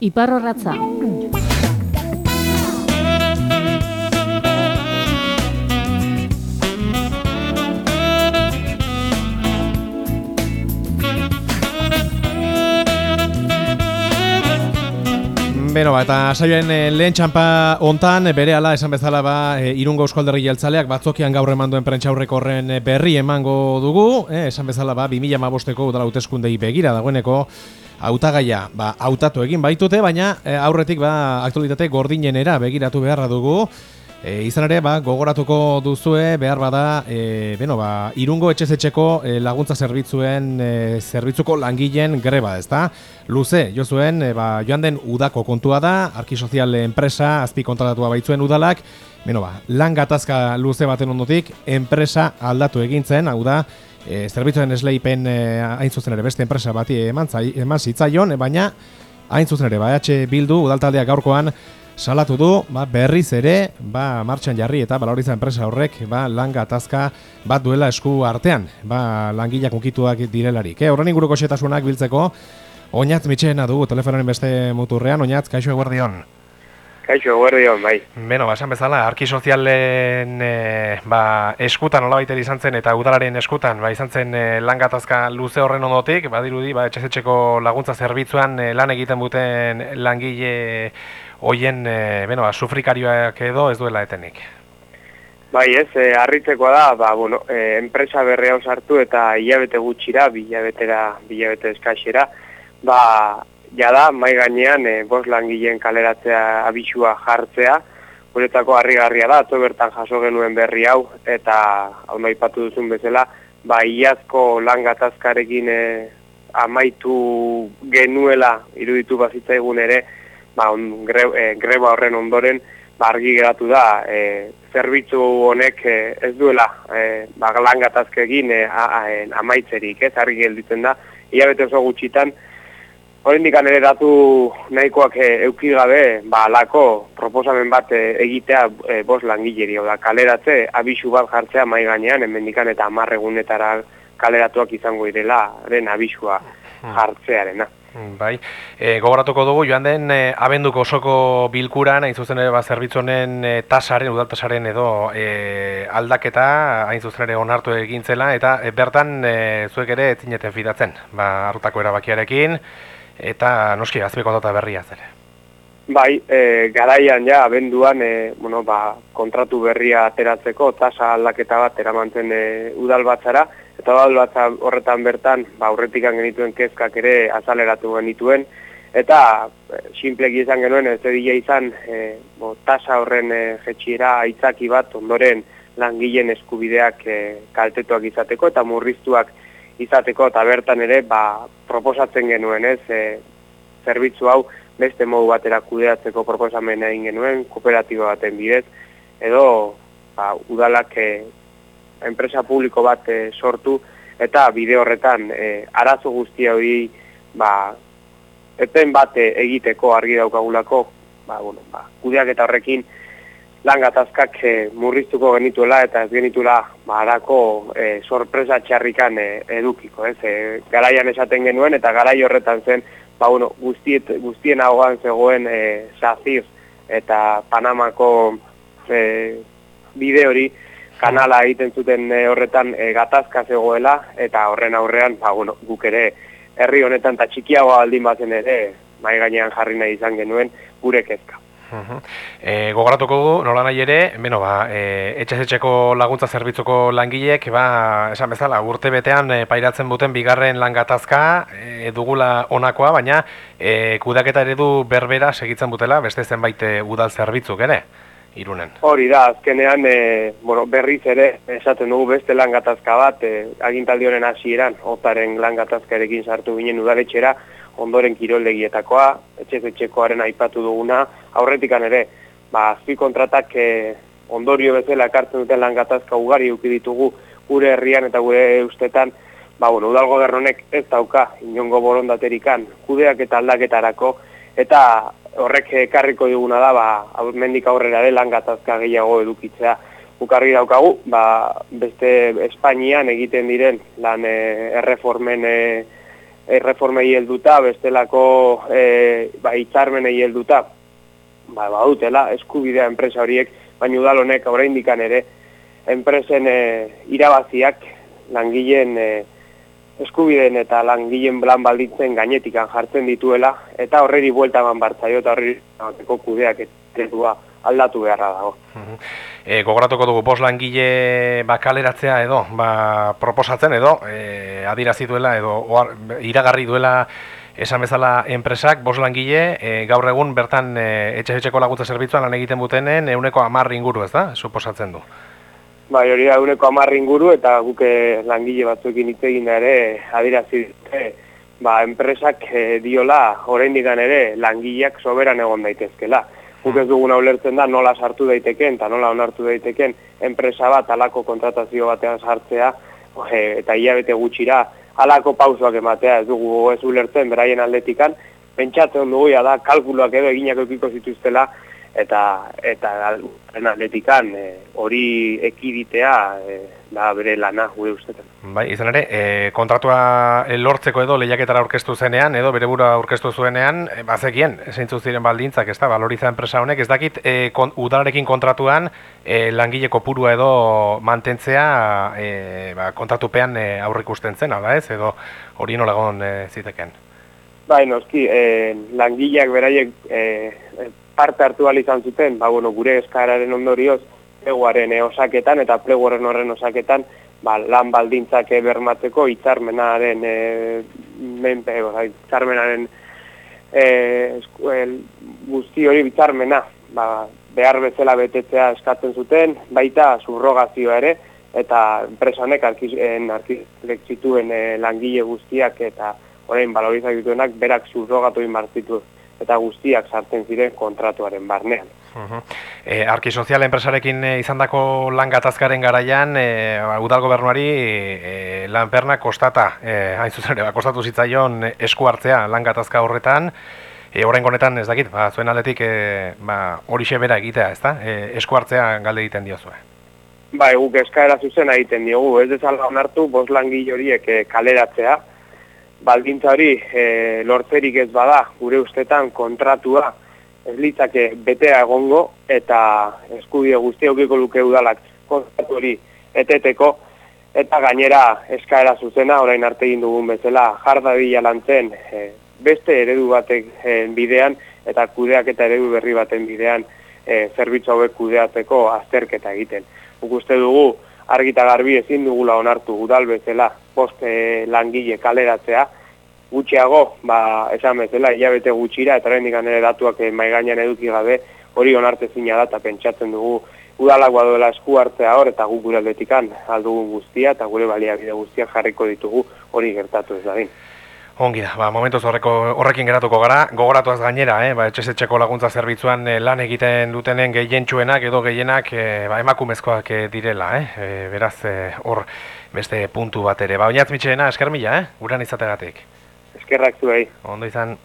Iparrorratza. Beno, ba, eta saioen e, lehen txampa hontan bere ala esan bezala ba, e, irungo euskalderri jeltzaleak batzokian gaur eman duen prentxaurreko horren berri emango dugu, e, esan bezala ba, 2000 mabosteko udala uteskundei begira dagoeneko hautagaia ba, hautatu egin baitute, baina aurretik ba, aktualitate gordinenera begiratu beharra dugu, E, izan ere, ba, gogoratuko duzue, behar bada, e, beno, ba, irungo etxezetxeko e, laguntza zerbitzuen, e, zerbitzuko langileen greba, ez da? Luze, jo zuen, e, ba, joan den udako kontua da, arkisozial enpresa, azpi kontratatua baitzuen udalak, beno, ba, lan gatazka luze baten ondotik, enpresa aldatu egintzen, hau da, e, zerbitzuen esleipen e, hain zuzen ere beste enpresa bati eman, zai, eman zitzaion, baina hain zuzen ere, ba, bildu, udaltaldeak gaurkoan, salatu du ba, berriz ere ba, martxan jarri eta baloritza enpresa horrek ba, langa atazka bat duela esku artean ba, langileak unkituak direlarik. Eh, horren inguruko xetasunak biltzeko oinatz mitxeena dugu telefonoren beste muturrean, oinatz, kaixo eguerdion. Kaixo eguerdion, bai. Beno, basan bezala, arki sozialen e, ba, eskutan hola izan zen eta udalaren eskutan ba, izan zen e, langatazka luze horren ondotik, badirudi, ba, etxezetxeko laguntza zerbitzuan e, lan egiten buten langile hoien e, beno, ba, sufrikarioak edo ez duela etenik. Bai ez, e, arritzekoa da, ba, bueno, e, enpresa berrea osartu eta hilabete gutxira, bilabetera, bilabete eskaxera, ba, jada, mai gainean, e, bos langileen kaleratzea abisua jartzea, guretako harri-garria da, atzo bertan jaso genuen berri hau, eta hau nahi patu duzun bezala, ba, iazko langatazkarekin e, amaitu genuela iruditu bazitzaigun ere, ba, on, gre, e, greba horren ondoren ba, argi geratu da e, zerbitzu honek e, ez duela e, ba, langatazke egin e, amaitzerik, ez? Argi gelditzen da, hilabete oso gutxitan, Horendik ere datu nahikoak e, euki gabe, ba, alako proposamen bat e, egitea e, bos langileri, da kaleratze, abisu bat jartzea mai gainean, hemendikan eta amarregunetara kaleratuak izango direla, den abisua hmm. jartzearena. Bai, e, gogoratuko dugu, joan den e, abenduko osoko bilkuran, hain zuzen ere, ba, zerbitzonen e, tasaren, udaltasaren edo e, aldaketa, hain zuzen ere, onartu egintzela, eta e, bertan e, zuek ere etzineten fidatzen, ba, hartako erabakiarekin, eta noski, azpiko dota berria ere. Bai, e, garaian ja, abenduan, e, bueno, ba, kontratu berria ateratzeko, tasa aldaketa bat eramantzen e, udal batzara, eta bat horretan bertan, ba, aurretik genituen kezkak ere azaleratu genituen, eta e, sinpleki izan genuen, ez edia izan, e, bo, tasa horren e, jetxiera aitzaki bat ondoren langileen eskubideak e, kaltetuak izateko eta murriztuak izateko, eta bertan ere, ba, proposatzen genuen, ez, e, zerbitzu hau beste modu batera kudeatzeko proposamen egin genuen, kooperatiba baten bidez, edo ba, udalak e, enpresa publiko bat e, sortu eta bide horretan e, arazo guztia hori ba, eten bat egiteko argi daukagulako ba, bueno, ba, kudeak eta horrekin lan gatazkak e, murriztuko genituela eta ez genituela ba, arako e, sorpresa txarrikan e, edukiko. Ez? E, garaian esaten genuen eta garai horretan zen ba, bueno, guztiet, guztien ahoan zegoen e, Zafir eta Panamako e, bide hori kanala egiten zuten e, horretan e, gatazka zegoela eta horren aurrean ba, bueno, guk ere herri honetan eta txikiago aldin bazen ere mai gainean jarri nahi izan genuen gure kezka. E, gogoratuko du, nola nahi ere, beno, ba, e, etxeko laguntza zerbitzuko langileek, ba, esan bezala, urte betean e, pairatzen buten bigarren langatazka e, dugula onakoa, baina e, kudaketa eredu berbera segitzen butela, beste zenbait udal zerbitzuk ere irunen. Hori da, azkenean e, bueno, berriz ere esaten dugu beste langatazka bat e, agintaldi hasieran otaren langatazkarekin sartu ginen udaletxera ondoren kiroldegietakoa, etxez etxekoaren aipatu duguna, aurretikan ere, ba, azpi kontratak e, ondorio bezala ekartzen duten langatazka ugari ditugu gure herrian eta gure ustetan, ba, bueno, udalgo honek ez dauka inongo borondaterikan kudeak eta aldaketarako, eta horrek ekarriko diguna da, ba, mendik aurrera de lan gatazka gehiago edukitzea. Bukarri daukagu, ba, beste Espainian egiten diren lan e, erreformen e, erreformei helduta, bestelako e, ba, hitzarmenei helduta, ba, badutela eskubidea enpresa horiek, baina udal honek oraindikan ere enpresen e, irabaziak langileen e, eskubideen eta langileen plan baldintzen gainetikan jartzen dituela, eta horreri buelta eman bartzaio eta horreri kudeak eredua aldatu beharra dago. E, gogoratuko dugu bos langile ba, kaleratzea edo, ba, proposatzen edo, e, adirazi duela edo oar, iragarri duela esan bezala enpresak, bos langile, e, gaur egun bertan e, etxe-etxeko laguntza zerbitzuan lan egiten butenen euneko amarri inguru ez da, suposatzen du. Bai, hori da euneko amarri inguru eta guke langile batzuekin hitz egin ere adirazi dute, ba, enpresak e, diola oraindik ere langileak soberan egon daitezkela guk ez duguna ulertzen da nola sartu daiteken eta nola onartu daiteken enpresa bat alako kontratazio batean sartzea e, eta hilabete gutxira alako pausoak ematea ez dugu ez ulertzen beraien aldetikan pentsatzen dugu da kalkuloak edo eginak eukiko zituztela eta eta atletikan e, hori ekiditea e, da bere lana gure ustetan. Bai, izan ere, e, kontratua lortzeko edo lehiaketara aurkeztu zenean edo bere bura aurkeztu zuenean, e, bazekien, zeintzu ziren baldintzak, ez da, valoriza enpresa honek, ez dakit, e, kon, udalarekin kontratuan e, langile kopurua edo mantentzea e, ba, kontratupean e, aurrikusten zen, ala ez, edo hori nolagon e, ziteken? Bai, noski, e, langileak beraiek e, parte hartu izan zuten, ba, bueno, gure eskararen ondorioz, pleguaren e, osaketan eta pleguaren horren osaketan, ba, lan baldintzak bermatzeko hitzarmenaren e, menpe, ba, hitzarmenaren e, guzti hori hitzarmena, ba, behar bezala betetzea eskatzen zuten, baita subrogazioa ere, eta enpresa honek arkizlek zituen e, langile guztiak eta orain balorizak dituenak berak subrogatu inbartzitu eta guztiak sartzen ziren kontratuaren barnean. Uh e, arki sozial enpresarekin e, izandako lan gatazkaren garaian, e, udal gobernuari e, lan perna kostata, e, hain zuzen ere, ba, kostatu zitzaion esku hartzea lan gatazka horretan, e, horren honetan ez dakit, ba, zuen aldetik e, ba, hori bera egitea, ez da? E, esku hartzea galde egiten diozue. Ba, eguk eskaera zuzen egiten diogu, ez dezala onartu, bos langile horiek kaleratzea, baldintza hori e, lortzerik ez bada gure ustetan kontratua ez litzake betea egongo eta eskubide guzti luke udalak kontratu hori eteteko eta gainera eskaera zuzena orain arte egin dugun bezala jarda bila lantzen e, beste eredu batek e, bidean eta kudeak eta eredu berri baten bidean e, zerbitzu hauek kudeatzeko azterketa egiten. Guk uste dugu argita garbi ezin dugula onartu udal bezala poste langile kaleratzea, gutxiago, ba, esan bezala, hilabete gutxira, eta horrein ere datuak eh, mai gainean eduki gabe, hori onarte zina da, eta pentsatzen dugu, udalak badoela esku hartzea hor, eta guk gure aldetikan aldugun guztia, eta gure baliabide guztia jarriko ditugu hori gertatu ez dadin. Ongi da, ba, momentuz horreko, horrekin geratuko gara, gogoratuaz gainera, eh? ba, etxezetxeko laguntza zerbitzuan eh, lan egiten dutenen gehientsuenak edo gehienak eh, ba, emakumezkoak eh, direla, eh? E, beraz hor beste puntu bat ere. Ba, oinatz mitxeena, esker mila, eh? guran izategatik. Eskerrak zuei. Ondo izan.